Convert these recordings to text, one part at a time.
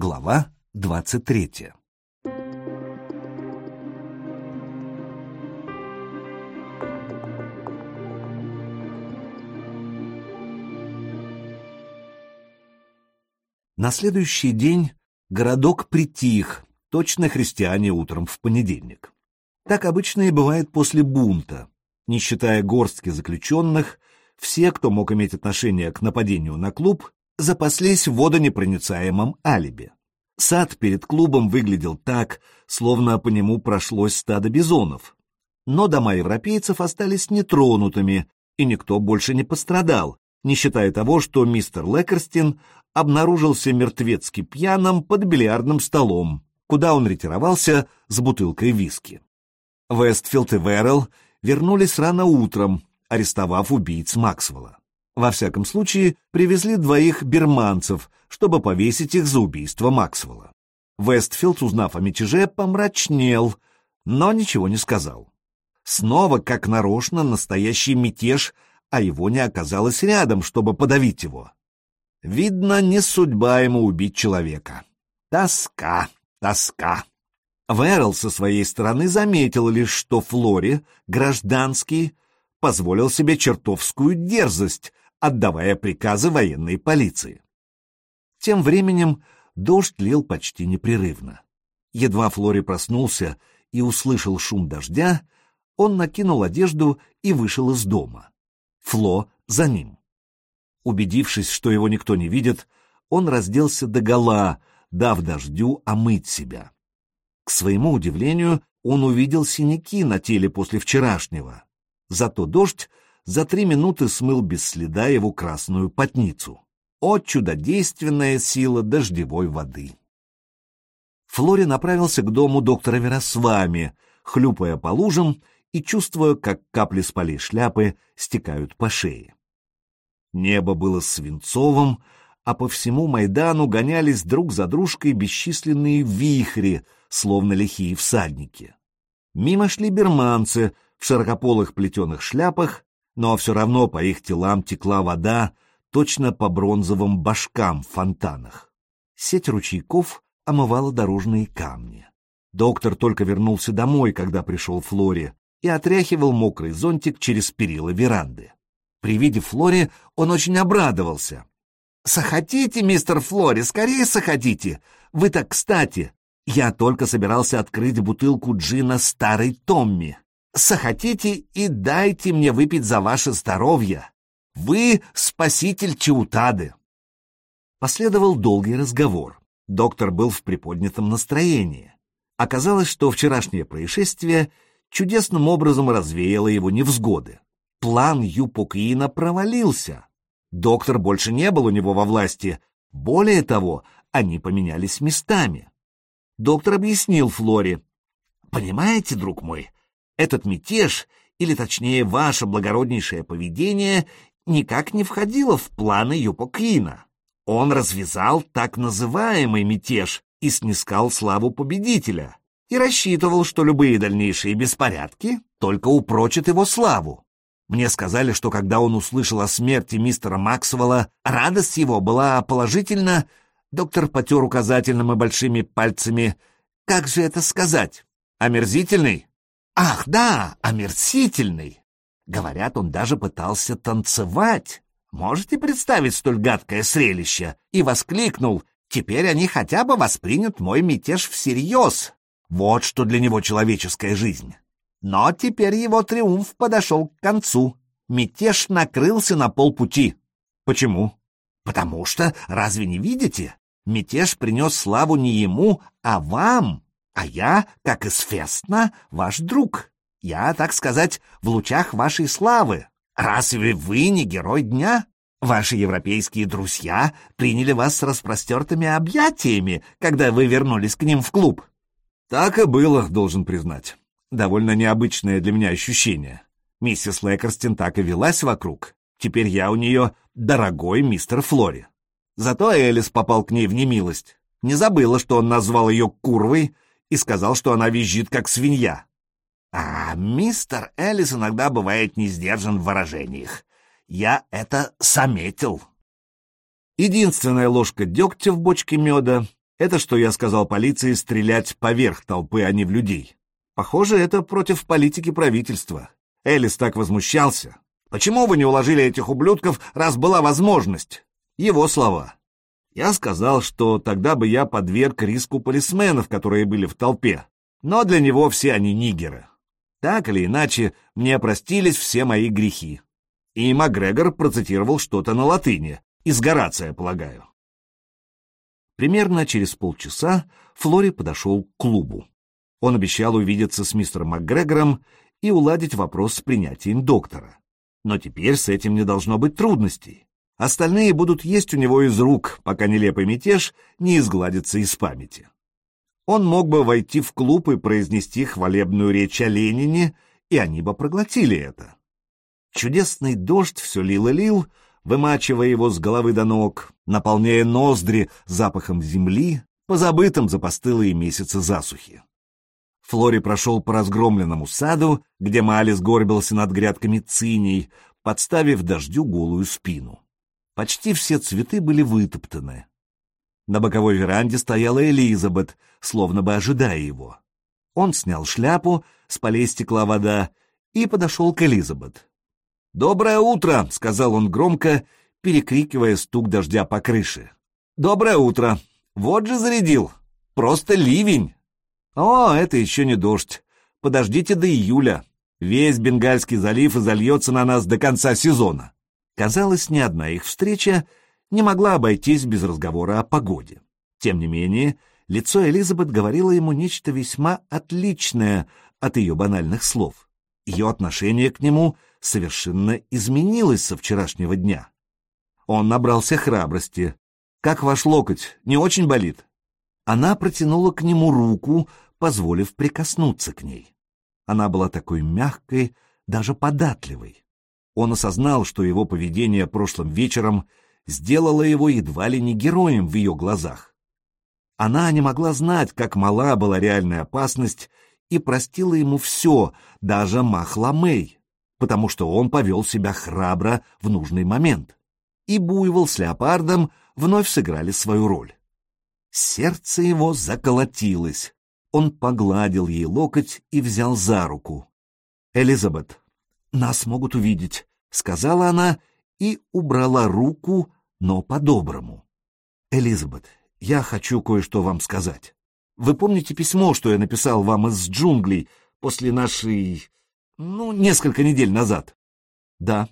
Глава 23 На следующий день городок притих, точно христиане утром в понедельник. Так обычно и бывает после бунта. Не считая горстки заключенных, все, кто мог иметь отношение к нападению на клуб, запаслись водонепроницаемым алиби. Сад перед клубом выглядел так, словно по нему прошлось стадо бизонов. Но дома европейцев остались нетронутыми, и никто больше не пострадал, не считая того, что мистер Лекерстин обнаружился мертвецки пьяным под бильярдным столом, куда он ретировался с бутылкой виски. Вестфилд и Веррелл вернулись рано утром, арестовав убийц Максвелла. Во всяком случае, привезли двоих берманцев, чтобы повесить их за убийство Максвелла. Вестфилд, узнав о мятеже, помрачнел, но ничего не сказал. Снова, как нарочно, настоящий мятеж, а его не оказалось рядом, чтобы подавить его. Видно, не судьба ему убить человека. Тоска, тоска. Веррелл со своей стороны заметил лишь, что Флори, гражданский, позволил себе чертовскую дерзость, отдавая приказы военной полиции. Тем временем дождь лил почти непрерывно. Едва Флори проснулся и услышал шум дождя, он накинул одежду и вышел из дома. Фло за ним. Убедившись, что его никто не видит, он разделся догола, дав дождю омыть себя. К своему удивлению, он увидел синяки на теле после вчерашнего. Зато дождь за три минуты смыл без следа его красную потницу. О, чудодейственная сила дождевой воды! Флори направился к дому доктора Веросвами, хлюпая по лужам и чувствуя, как капли с полей шляпы стекают по шее. Небо было свинцовым, а по всему Майдану гонялись друг за дружкой бесчисленные вихри, словно лихие всадники. Мимо шли берманцы в широкополых плетеных шляпах, но все равно по их телам текла вода, точно по бронзовым башкам в фонтанах. Сеть ручейков омывала дорожные камни. Доктор только вернулся домой, когда пришел Флори, и отряхивал мокрый зонтик через перила веранды. При виде Флори он очень обрадовался. «Сахатите, мистер Флори, скорее сахатите! Вы так кстати! Я только собирался открыть бутылку джина старой Томми. Сахатите и дайте мне выпить за ваше здоровье! Вы спаситель Чаутады!» Последовал долгий разговор. Доктор был в приподнятом настроении. Оказалось, что вчерашнее происшествие чудесным образом развеяло его невзгоды. План Юпокиина провалился. Доктор больше не был у него во власти. Более того, они поменялись местами. Доктор объяснил Флоре. «Понимаете, друг мой, этот мятеж, или точнее ваше благороднейшее поведение, никак не входило в планы Юпокиина. Он развязал так называемый мятеж и снискал славу победителя, и рассчитывал, что любые дальнейшие беспорядки только упрочат его славу. Мне сказали, что когда он услышал о смерти мистера Максвелла, радость его была положительно... Доктор потер указательным и большими пальцами. Как же это сказать? Омерзительный? Ах, да, омерзительный. Говорят, он даже пытался танцевать. Можете представить столь гадкое зрелище? И воскликнул, теперь они хотя бы воспринят мой мятеж всерьез. Вот что для него человеческая жизнь. Но теперь его триумф подошел к концу. Мятеж накрылся на полпути. Почему? Потому что, разве не видите, мятеж принес славу не ему, а вам, а я, как из Фестна, ваш друг. Я, так сказать, в лучах вашей славы. Разве вы не герой дня? Ваши европейские друзья приняли вас с распростертыми объятиями, когда вы вернулись к ним в клуб. Так и было, должен признать довольно необычное для меня ощущение. Миссис Лэкерстин так и велась вокруг. Теперь я у нее дорогой мистер Флори. Зато Элис попал к ней в немилость. Не забыла, что он назвал ее курвой и сказал, что она визжит, как свинья. А мистер Элис иногда бывает не сдержан в выражениях. Я это заметил. Единственная ложка дегтя в бочке меда Это что я сказал полиции стрелять поверх толпы, а не в людей. Похоже, это против политики правительства. Элис так возмущался. Почему вы не уложили этих ублюдков, раз была возможность? Его слова. Я сказал, что тогда бы я подверг риску полисменов, которые были в толпе. Но для него все они нигеры. Так или иначе, мне простились все мои грехи. И Макгрегор процитировал что-то на латыни, из Горация, полагаю. Примерно через полчаса Флори подошел к клубу. Он обещал увидеться с мистером МакГрегором и уладить вопрос с принятием доктора. Но теперь с этим не должно быть трудностей. Остальные будут есть у него из рук, пока нелепый мятеж не изгладится из памяти. Он мог бы войти в клуб и произнести хвалебную речь о Ленине, и они бы проглотили это. Чудесный дождь все лил и лил, вымачивая его с головы до ног, наполняя ноздри запахом земли, позабытым за постылые месяцы засухи. Флори прошел по разгромленному саду, где Мали сгорбился над грядками циней, подставив дождю голую спину. Почти все цветы были вытоптаны. На боковой веранде стояла Элизабет, словно бы ожидая его. Он снял шляпу, с полей стекла вода, и подошел к Элизабет. «Доброе утро!» — сказал он громко, перекрикивая стук дождя по крыше. «Доброе утро! Вот же зарядил! Просто ливень!» «О, это еще не дождь. Подождите до июля. Весь Бенгальский залив изольется на нас до конца сезона». Казалось, ни одна их встреча не могла обойтись без разговора о погоде. Тем не менее, лицо Элизабет говорило ему нечто весьма отличное от ее банальных слов. Ее отношение к нему — совершенно изменилось со вчерашнего дня. Он набрался храбрости. «Как ваш локоть? Не очень болит?» Она протянула к нему руку, позволив прикоснуться к ней. Она была такой мягкой, даже податливой. Он осознал, что его поведение прошлым вечером сделало его едва ли не героем в ее глазах. Она не могла знать, как мала была реальная опасность, и простила ему все, даже Махламей потому что он повел себя храбро в нужный момент. И Буйвол с Леопардом вновь сыграли свою роль. Сердце его заколотилось. Он погладил ей локоть и взял за руку. «Элизабет, нас могут увидеть», — сказала она и убрала руку, но по-доброму. «Элизабет, я хочу кое-что вам сказать. Вы помните письмо, что я написал вам из джунглей после нашей ну, несколько недель назад. Да.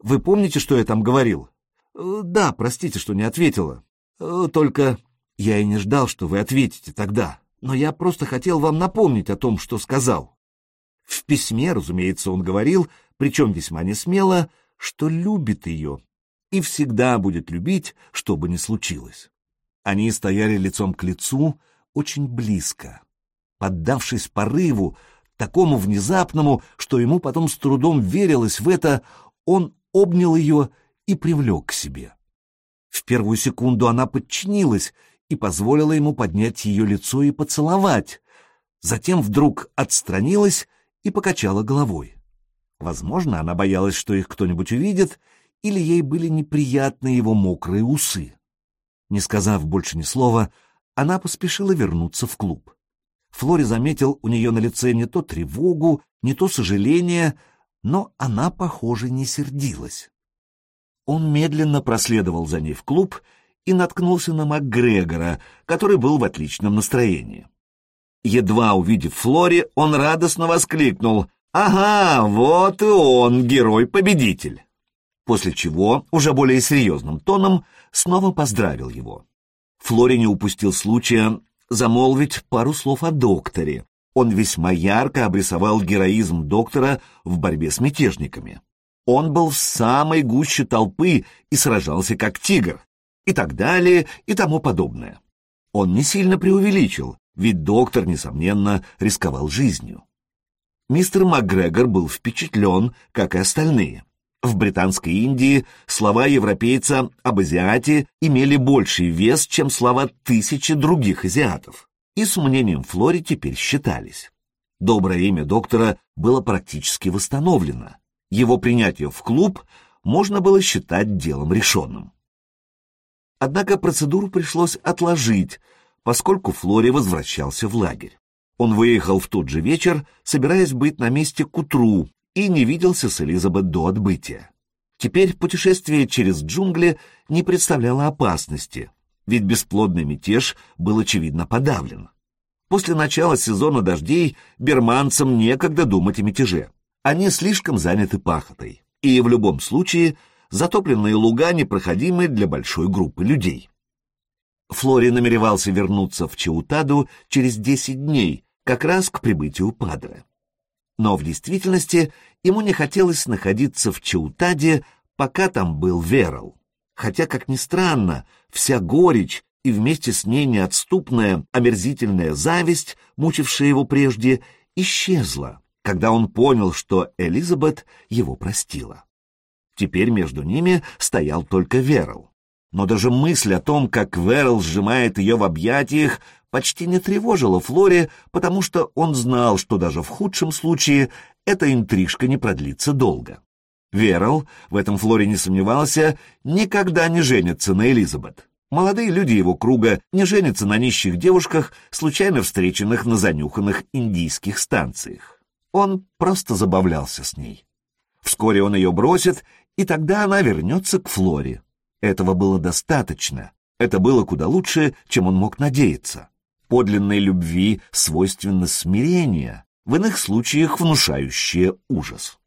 Вы помните, что я там говорил? Э, да, простите, что не ответила. Э, только я и не ждал, что вы ответите тогда. Но я просто хотел вам напомнить о том, что сказал. В письме, разумеется, он говорил, причем весьма несмело, что любит ее и всегда будет любить, что бы ни случилось. Они стояли лицом к лицу очень близко. Поддавшись порыву, такому внезапному, что ему потом с трудом верилось в это, он обнял ее и привлек к себе. В первую секунду она подчинилась и позволила ему поднять ее лицо и поцеловать, затем вдруг отстранилась и покачала головой. Возможно, она боялась, что их кто-нибудь увидит, или ей были неприятны его мокрые усы. Не сказав больше ни слова, она поспешила вернуться в клуб. Флори заметил у нее на лице не то тревогу, не то сожаление, но она, похоже, не сердилась. Он медленно проследовал за ней в клуб и наткнулся на МакГрегора, который был в отличном настроении. Едва увидев Флори, он радостно воскликнул «Ага, вот и он, герой-победитель!» После чего, уже более серьезным тоном, снова поздравил его. Флори не упустил случая замолвить пару слов о докторе. Он весьма ярко обрисовал героизм доктора в борьбе с мятежниками. Он был в самой гуще толпы и сражался как тигр, и так далее, и тому подобное. Он не сильно преувеличил, ведь доктор, несомненно, рисковал жизнью. Мистер МакГрегор был впечатлен, как и остальные. В Британской Индии слова европейца об азиате имели больший вес, чем слова тысячи других азиатов, и с мнением Флори теперь считались. Доброе имя доктора было практически восстановлено. Его принятие в клуб можно было считать делом решенным. Однако процедуру пришлось отложить, поскольку Флори возвращался в лагерь. Он выехал в тот же вечер, собираясь быть на месте к утру, и не виделся с Элизабет до отбытия. Теперь путешествие через джунгли не представляло опасности, ведь бесплодный мятеж был очевидно подавлен. После начала сезона дождей берманцам некогда думать о мятеже. Они слишком заняты пахотой, и в любом случае затопленные луга непроходимы для большой группы людей. Флори намеревался вернуться в Чаутаду через 10 дней, как раз к прибытию Падре. Но в действительности ему не хотелось находиться в Чаутаде, пока там был Верал. Хотя, как ни странно, вся горечь и вместе с ней неотступная, омерзительная зависть, мучившая его прежде, исчезла, когда он понял, что Элизабет его простила. Теперь между ними стоял только Верл. Но даже мысль о том, как Верл сжимает ее в объятиях, почти не тревожила Флоре, потому что он знал, что даже в худшем случае эта интрижка не продлится долго. Верл, в этом Флоре не сомневался, никогда не женится на Элизабет. Молодые люди его круга не женятся на нищих девушках, случайно встреченных на занюханных индийских станциях. Он просто забавлялся с ней. Вскоре он ее бросит, и тогда она вернется к Флоре. Этого было достаточно. Это было куда лучше, чем он мог надеяться. Подлинной любви свойственно смирение, в иных случаях внушающее ужас.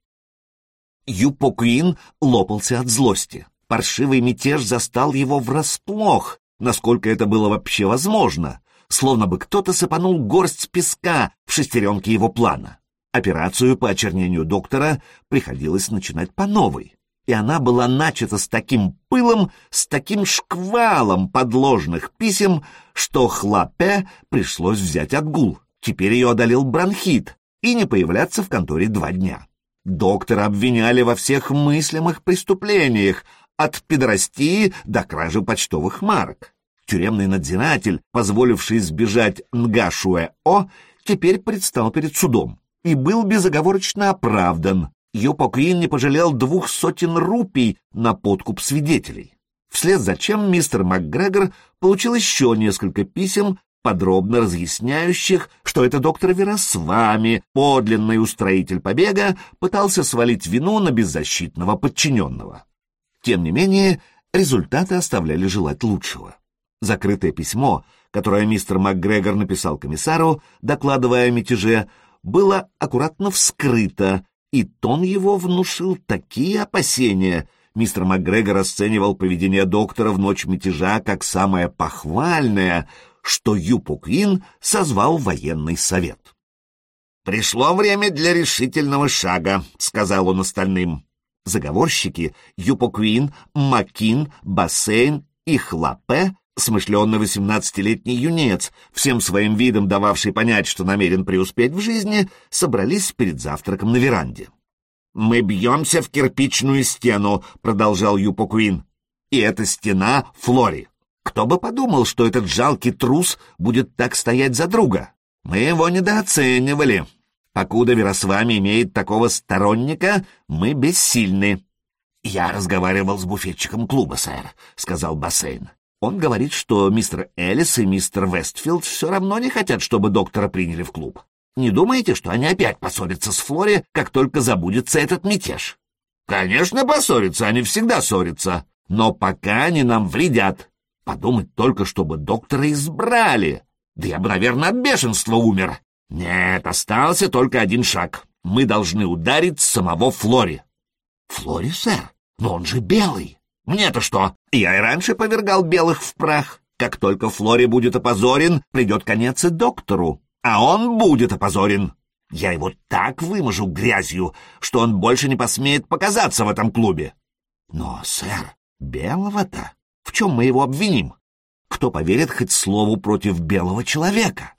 Юпокуин лопался от злости. Паршивый мятеж застал его врасплох, насколько это было вообще возможно, словно бы кто-то сыпанул горсть песка в шестеренке его плана. Операцию по очернению доктора приходилось начинать по новой, и она была начата с таким пылом, с таким шквалом подложных писем, что Хлапе пришлось взять отгул. Теперь ее одолел бронхит и не появляться в конторе два дня. Доктора обвиняли во всех мыслимых преступлениях, от педорастии до кражи почтовых марок. Тюремный надзиратель, позволивший сбежать Нгашуэ-О, теперь предстал перед судом и был безоговорочно оправдан. Юпоквин не пожалел двух сотен рупий на подкуп свидетелей. Вслед за чем мистер МакГрегор получил еще несколько писем, подробно разъясняющих, что это доктор Веросвами, подлинный устроитель побега, пытался свалить вину на беззащитного подчиненного. Тем не менее, результаты оставляли желать лучшего. Закрытое письмо, которое мистер МакГрегор написал комиссару, докладывая о мятеже, было аккуратно вскрыто, и тон его внушил такие опасения. Мистер МакГрегор расценивал поведение доктора в ночь мятежа как самое похвальное, что Юпуквин созвал военный совет. «Пришло время для решительного шага», — сказал он остальным. Заговорщики Юпоквин, Макин, Бассейн и Хлапе, смышленный восемнадцатилетний юнец, всем своим видом дававший понять, что намерен преуспеть в жизни, собрались перед завтраком на веранде. «Мы бьемся в кирпичную стену», — продолжал Юпоквин. «И эта стена — Флори. Кто бы подумал, что этот жалкий трус будет так стоять за друга? Мы его недооценивали. Покуда Верасвами имеет такого сторонника, мы бессильны. — Я разговаривал с буфетчиком клуба, сэр, — сказал Бассейн. Он говорит, что мистер Эллис и мистер Вестфилд все равно не хотят, чтобы доктора приняли в клуб. Не думаете, что они опять поссорятся с Флори, как только забудется этот мятеж? — Конечно, поссорятся, они всегда ссорятся. Но пока они нам вредят. Подумать только, чтобы доктора избрали. Да я бы, наверное, от бешенства умер. Нет, остался только один шаг. Мы должны ударить самого Флори. Флори, сэр? Но он же белый. Мне-то что? Я и раньше повергал белых в прах. Как только Флори будет опозорен, придет конец и доктору. А он будет опозорен. Я его так выможу грязью, что он больше не посмеет показаться в этом клубе. Но, сэр, белого-то? В чем мы его обвиним? Кто поверит хоть слову против белого человека?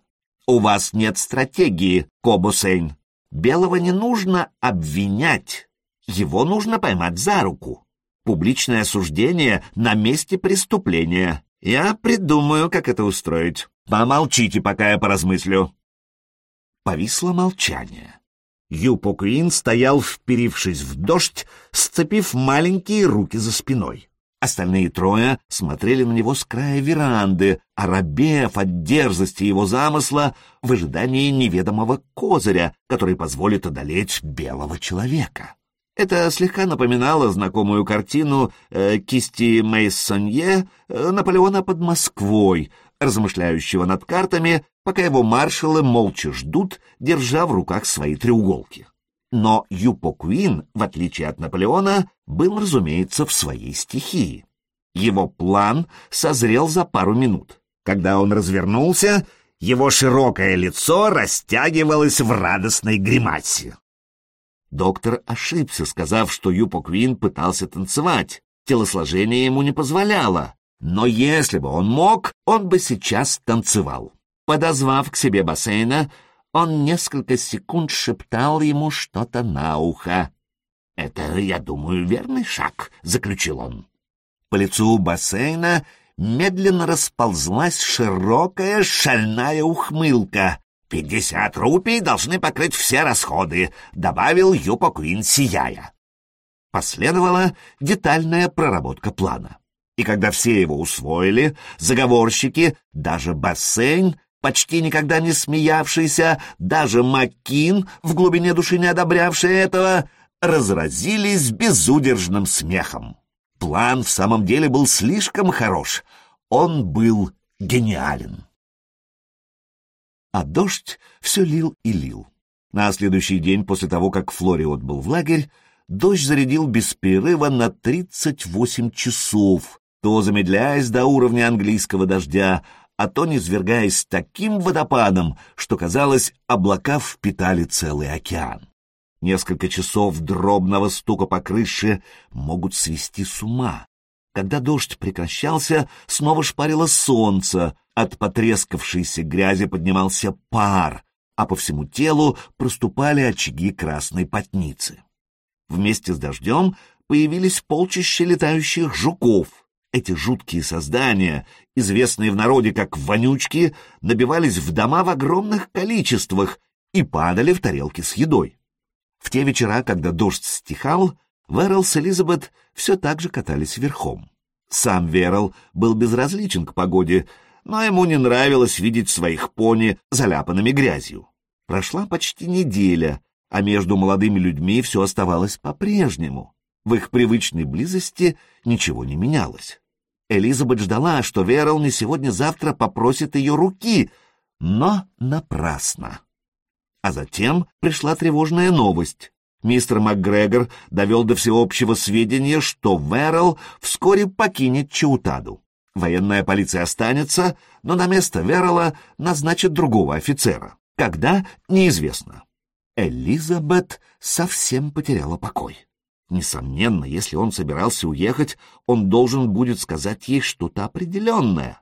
У вас нет стратегии, Кобусейн. Белого не нужно обвинять. Его нужно поймать за руку. Публичное осуждение на месте преступления. Я придумаю, как это устроить. Помолчите, пока я поразмыслю. Повисло молчание. Юпо Куин стоял, вперившись в дождь, сцепив маленькие руки за спиной. Остальные трое смотрели на него с края веранды, оробев от дерзости его замысла в ожидании неведомого козыря, который позволит одолеть белого человека. Это слегка напоминало знакомую картину э, кисти Мейссонье э, Наполеона под Москвой, размышляющего над картами, пока его маршалы молча ждут, держа в руках свои треуголки. Но Юпо Куин, в отличие от Наполеона, был, разумеется, в своей стихии. Его план созрел за пару минут. Когда он развернулся, его широкое лицо растягивалось в радостной гримасе. Доктор ошибся, сказав, что Юпо Куин пытался танцевать. Телосложение ему не позволяло. Но если бы он мог, он бы сейчас танцевал. Подозвав к себе бассейна, он несколько секунд шептал ему что-то на ухо. «Это, я думаю, верный шаг», — заключил он. По лицу бассейна медленно расползлась широкая шальная ухмылка. «Пятьдесят рупий должны покрыть все расходы», — добавил Юпа Куин, сияя. Последовала детальная проработка плана. И когда все его усвоили, заговорщики, даже бассейн, почти никогда не смеявшийся, даже Маккин, в глубине души не одобрявший этого, разразились безудержным смехом. План в самом деле был слишком хорош. Он был гениален. А дождь все лил и лил. На следующий день после того, как Флори отбыл в лагерь, дождь зарядил без перерыва на 38 часов, то замедляясь до уровня английского дождя, а то низвергаясь таким водопадом, что, казалось, облака впитали целый океан. Несколько часов дробного стука по крыше могут свести с ума. Когда дождь прекращался, снова шпарило солнце, от потрескавшейся грязи поднимался пар, а по всему телу проступали очаги красной потницы. Вместе с дождем появились полчища летающих жуков. Эти жуткие создания, известные в народе как вонючки, набивались в дома в огромных количествах и падали в тарелки с едой. В те вечера, когда дождь стихал, Верл с Элизабет все так же катались верхом. Сам Верл был безразличен к погоде, но ему не нравилось видеть своих пони заляпанными грязью. Прошла почти неделя, а между молодыми людьми все оставалось по-прежнему. В их привычной близости ничего не менялось. Элизабет ждала, что Верл не сегодня-завтра попросит ее руки, но напрасно. А затем пришла тревожная новость. Мистер МакГрегор довел до всеобщего сведения, что Верл вскоре покинет Чаутаду. Военная полиция останется, но на место Верла назначат другого офицера. Когда — неизвестно. Элизабет совсем потеряла покой. Несомненно, если он собирался уехать, он должен будет сказать ей что-то определенное.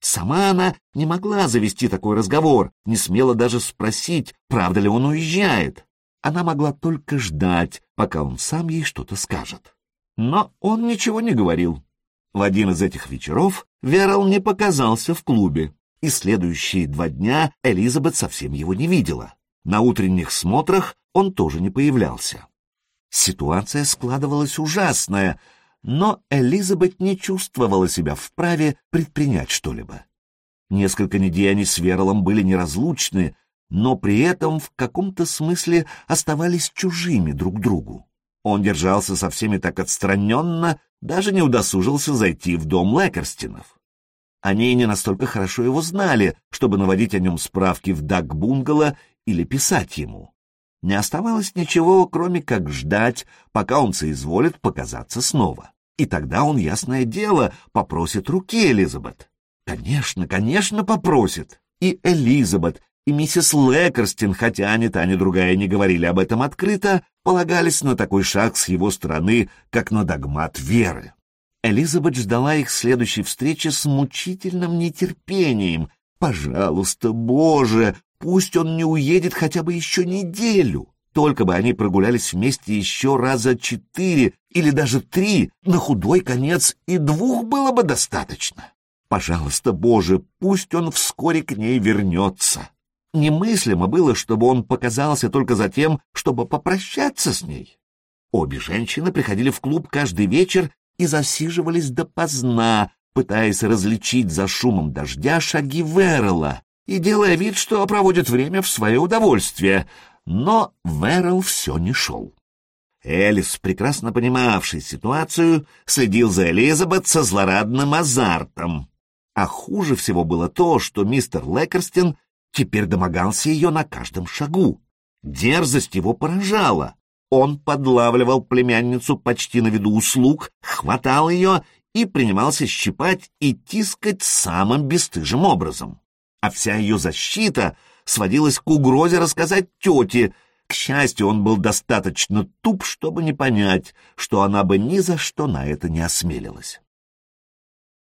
Сама она не могла завести такой разговор, не смела даже спросить, правда ли он уезжает. Она могла только ждать, пока он сам ей что-то скажет. Но он ничего не говорил. В один из этих вечеров Верал не показался в клубе, и следующие два дня Элизабет совсем его не видела. На утренних смотрах он тоже не появлялся. Ситуация складывалась ужасная — но Элизабет не чувствовала себя вправе предпринять что-либо. Несколько недель они с Верлом были неразлучны, но при этом в каком-то смысле оставались чужими друг другу. Он держался со всеми так отстраненно, даже не удосужился зайти в дом Лекерстинов. Они не настолько хорошо его знали, чтобы наводить о нем справки в Дак-бунгало или писать ему. Не оставалось ничего, кроме как ждать, пока он соизволит показаться снова. И тогда он, ясное дело, попросит руки Элизабет. Конечно, конечно, попросит. И Элизабет, и миссис Лекерстин, хотя ни та, ни другая не говорили об этом открыто, полагались на такой шаг с его стороны, как на догмат веры. Элизабет ждала их следующей встречи с мучительным нетерпением. «Пожалуйста, Боже, Пусть он не уедет хотя бы еще неделю. Только бы они прогулялись вместе еще раза четыре или даже три, на худой конец и двух было бы достаточно. Пожалуйста, Боже, пусть он вскоре к ней вернется. Немыслимо было, чтобы он показался только за тем, чтобы попрощаться с ней. Обе женщины приходили в клуб каждый вечер и засиживались допоздна, пытаясь различить за шумом дождя шаги Веррелла и делая вид, что проводит время в свое удовольствие. Но Веррелл все не шел. Элис, прекрасно понимавший ситуацию, следил за Элизабет со злорадным азартом. А хуже всего было то, что мистер Лекерстин теперь домогался ее на каждом шагу. Дерзость его поражала. Он подлавливал племянницу почти на виду услуг, хватал ее и принимался щипать и тискать самым бесстыжим образом. А вся ее защита сводилась к угрозе рассказать тете. К счастью, он был достаточно туп, чтобы не понять, что она бы ни за что на это не осмелилась.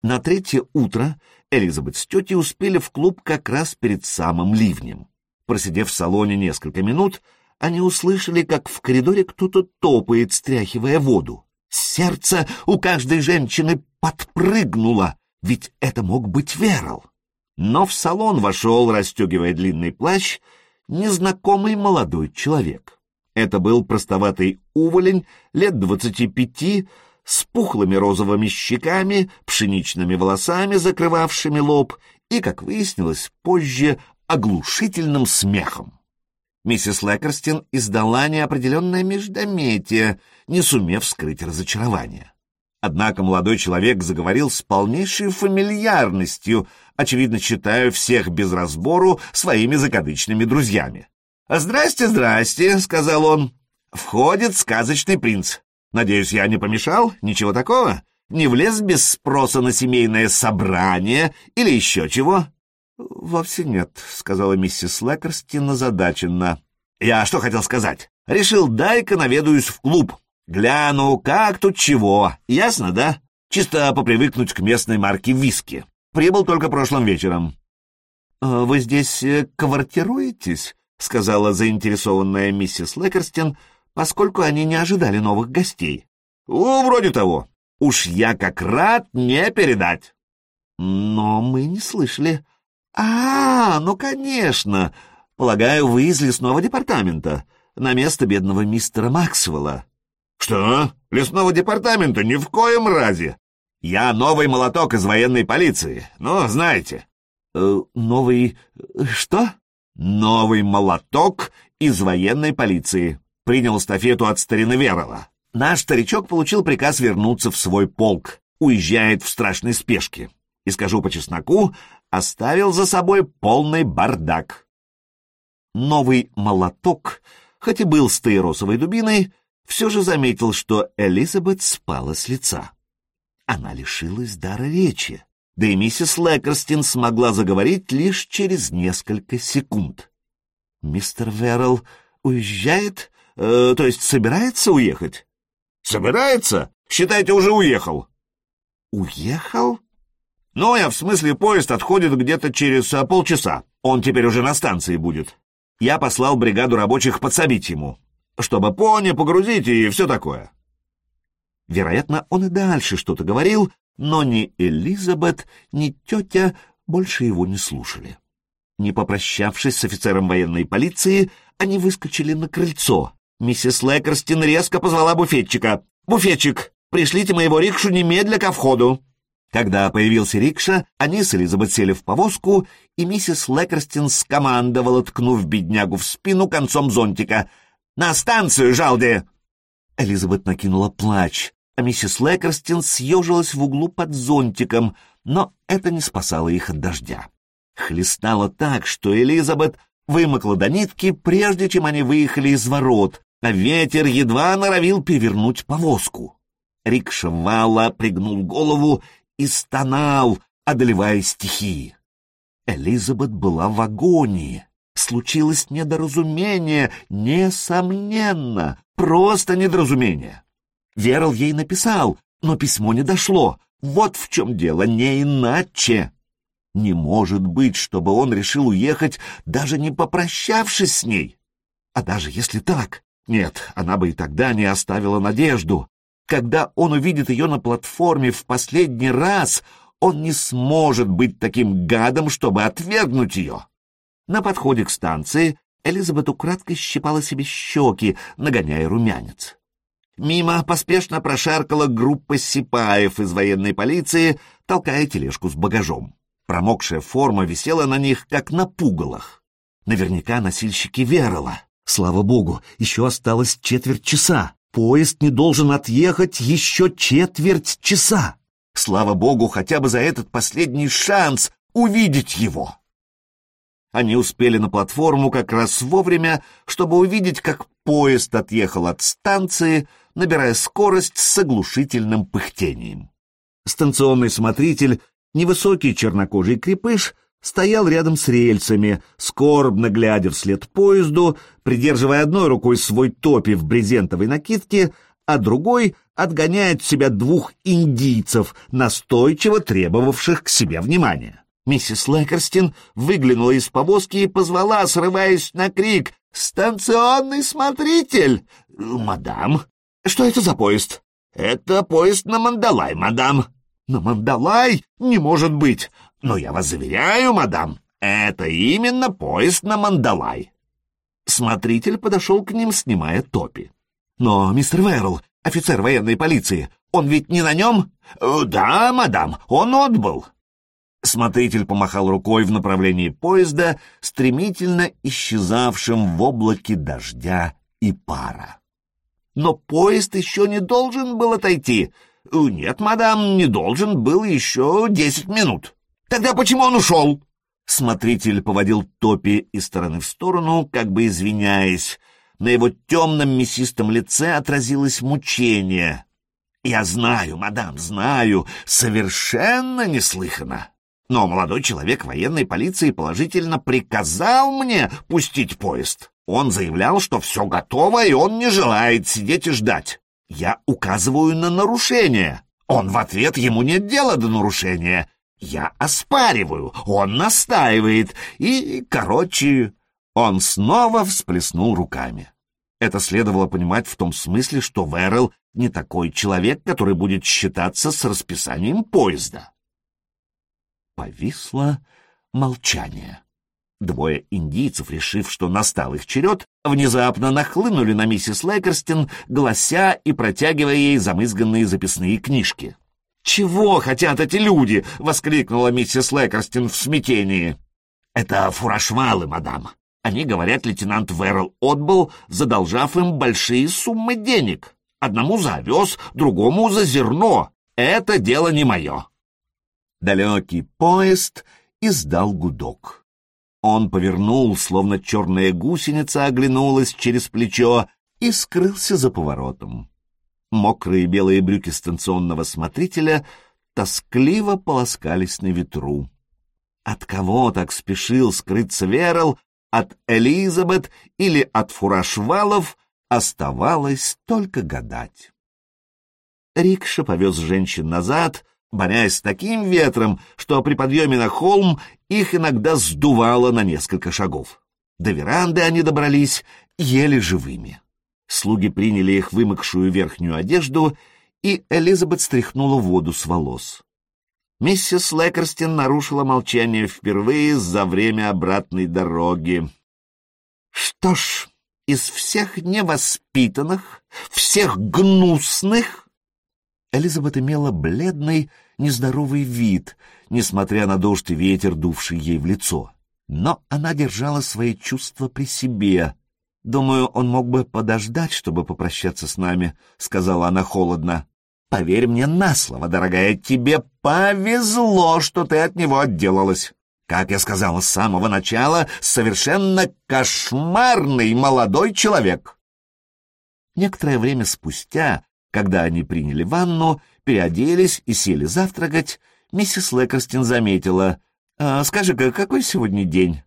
На третье утро Элизабет с тетей успели в клуб как раз перед самым ливнем. Просидев в салоне несколько минут, они услышали, как в коридоре кто-то топает, стряхивая воду. Сердце у каждой женщины подпрыгнуло, ведь это мог быть Верл. Но в салон вошел, расстегивая длинный плащ, незнакомый молодой человек. Это был простоватый уволень лет двадцати пяти, с пухлыми розовыми щеками, пшеничными волосами, закрывавшими лоб, и, как выяснилось позже, оглушительным смехом. Миссис Лекерстин издала неопределенное междометие, не сумев скрыть разочарование. Однако молодой человек заговорил с полнейшей фамильярностью, очевидно считая всех без разбору своими закадычными друзьями. «Здрасте, здрасте», — сказал он. «Входит сказочный принц. Надеюсь, я не помешал? Ничего такого? Не влез без спроса на семейное собрание или еще чего?» «Вовсе нет», — сказала миссис Лекерстин озадаченно. «Я что хотел сказать? Решил, дай-ка наведаюсь в клуб. Гляну, как тут чего. Ясно, да? Чисто попривыкнуть к местной марке виски. Прибыл только прошлым вечером». «А «Вы здесь э, квартируетесь?» — сказала заинтересованная миссис Лекерстин, поскольку они не ожидали новых гостей. «О, вроде того. Уж я как рад не передать». «Но мы не слышали», «А, ну, конечно! Полагаю, вы из лесного департамента, на место бедного мистера Максвелла». «Что? Лесного департамента? Ни в коем разе! Я новый молоток из военной полиции, ну, знаете». Э, «Новый... что?» «Новый молоток из военной полиции. Принял стафету от старины Верова. Наш старичок получил приказ вернуться в свой полк. Уезжает в страшной спешке. И скажу по чесноку, оставил за собой полный бардак. Новый молоток, хоть и был стаиросовой дубиной, все же заметил, что Элизабет спала с лица. Она лишилась дара речи, да и миссис Лекерстин смогла заговорить лишь через несколько секунд. «Мистер Веррелл уезжает? Э, то есть собирается уехать?» «Собирается? Считайте, уже уехал». «Уехал?» Ну, я в смысле, поезд отходит где-то через а, полчаса. Он теперь уже на станции будет. Я послал бригаду рабочих подсобить ему, чтобы пони погрузить и все такое. Вероятно, он и дальше что-то говорил, но ни Элизабет, ни тетя больше его не слушали. Не попрощавшись с офицером военной полиции, они выскочили на крыльцо. Миссис Лекерстин резко позвала буфетчика. «Буфетчик, пришлите моего рикшу немедля ко входу!» Когда появился рикша, они с Элизабет сели в повозку, и миссис Лекерстин скомандовала, ткнув беднягу в спину концом зонтика. «На станцию, Жалди!» Элизабет накинула плач, а миссис Лекерстин съежилась в углу под зонтиком, но это не спасало их от дождя. Хлестало так, что Элизабет вымокла до нитки, прежде чем они выехали из ворот, ветер едва норовил перевернуть повозку. Рикша пригнул голову и стонал, одолевая стихии. Элизабет была в агонии. Случилось недоразумение, несомненно, просто недоразумение. Верл ей написал, но письмо не дошло. Вот в чем дело, не иначе. Не может быть, чтобы он решил уехать, даже не попрощавшись с ней. А даже если так, нет, она бы и тогда не оставила надежду. Когда он увидит ее на платформе в последний раз, он не сможет быть таким гадом, чтобы отвергнуть ее. На подходе к станции Элизабет украдкой щипала себе щеки, нагоняя румянец. Мимо поспешно прошаркала группа сипаев из военной полиции, толкая тележку с багажом. Промокшая форма висела на них, как на пугалах. Наверняка носильщики Верила. Слава богу, еще осталось четверть часа. Поезд не должен отъехать еще четверть часа. Слава богу, хотя бы за этот последний шанс увидеть его. Они успели на платформу как раз вовремя, чтобы увидеть, как поезд отъехал от станции, набирая скорость с оглушительным пыхтением. Станционный смотритель, невысокий чернокожий крепыш, стоял рядом с рельсами, скорбно глядя вслед поезду, придерживая одной рукой свой топи в брезентовой накидке, а другой отгоняет от себя двух индийцев, настойчиво требовавших к себе внимания. Миссис Лэкерстин выглянула из повозки и позвала, срываясь на крик, «Станционный смотритель!» «Мадам, что это за поезд?» «Это поезд на Мандалай, мадам». «На Мандалай? Не может быть! Но я вас заверяю, мадам, это именно поезд на Мандалай». Смотритель подошел к ним, снимая топи. «Но, мистер Верл, офицер военной полиции, он ведь не на нем?» «Да, мадам, он отбыл». Смотритель помахал рукой в направлении поезда, стремительно исчезавшим в облаке дождя и пара. «Но поезд еще не должен был отойти». «Нет, мадам, не должен был еще десять минут». «Тогда почему он ушел?» Смотритель поводил Топи из стороны в сторону, как бы извиняясь. На его темном мясистом лице отразилось мучение. «Я знаю, мадам, знаю, совершенно неслыханно. Но молодой человек военной полиции положительно приказал мне пустить поезд. Он заявлял, что все готово, и он не желает сидеть и ждать. Я указываю на нарушение. Он в ответ, ему нет дела до нарушения. Я оспариваю, он настаивает, и, короче, он снова всплеснул руками. Это следовало понимать в том смысле, что Верл не такой человек, который будет считаться с расписанием поезда. Повисло молчание. Двое индийцев, решив, что настал их черед, внезапно нахлынули на миссис Лейкерстин, глася и протягивая ей замызганные записные книжки. «Чего хотят эти люди?» — воскликнула миссис Лейкерстин в смятении. «Это фурашвалы, мадам. Они, говорят, лейтенант Верл отбыл, задолжав им большие суммы денег. Одному за овес, другому за зерно. Это дело не мое. Далекий поезд издал гудок. Он повернул, словно черная гусеница оглянулась через плечо и скрылся за поворотом. Мокрые белые брюки станционного смотрителя тоскливо полоскались на ветру. От кого так спешил скрыться Верл, от Элизабет или от фурашвалов, оставалось только гадать. Рикша повез женщин назад, борясь с таким ветром, что при подъеме на холм их иногда сдувало на несколько шагов. До веранды они добрались еле живыми. Слуги приняли их вымокшую верхнюю одежду, и Элизабет стряхнула воду с волос. Миссис Лекерстин нарушила молчание впервые за время обратной дороги. Что ж, из всех невоспитанных, всех гнусных, Элизабет имела бледный, нездоровый вид, несмотря на дождь и ветер, дувший ей в лицо. Но она держала свои чувства при себе. «Думаю, он мог бы подождать, чтобы попрощаться с нами», — сказала она холодно. «Поверь мне на слово, дорогая, тебе повезло, что ты от него отделалась. Как я сказала с самого начала, совершенно кошмарный молодой человек». Некоторое время спустя когда они приняли ванну, переоделись и сели завтракать, миссис Лекерстин заметила. «А, «Скажи-ка, какой сегодня день?»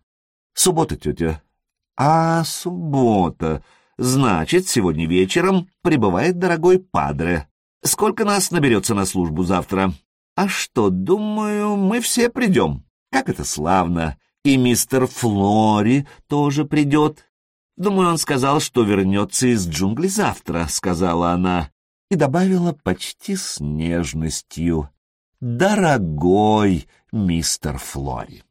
«Суббота, тетя». «А, суббота. Значит, сегодня вечером прибывает дорогой падре. Сколько нас наберется на службу завтра?» «А что, думаю, мы все придем. Как это славно. И мистер Флори тоже придет. Думаю, он сказал, что вернется из джунглей завтра», — сказала она и добавила почти с нежностью «Дорогой мистер Флори».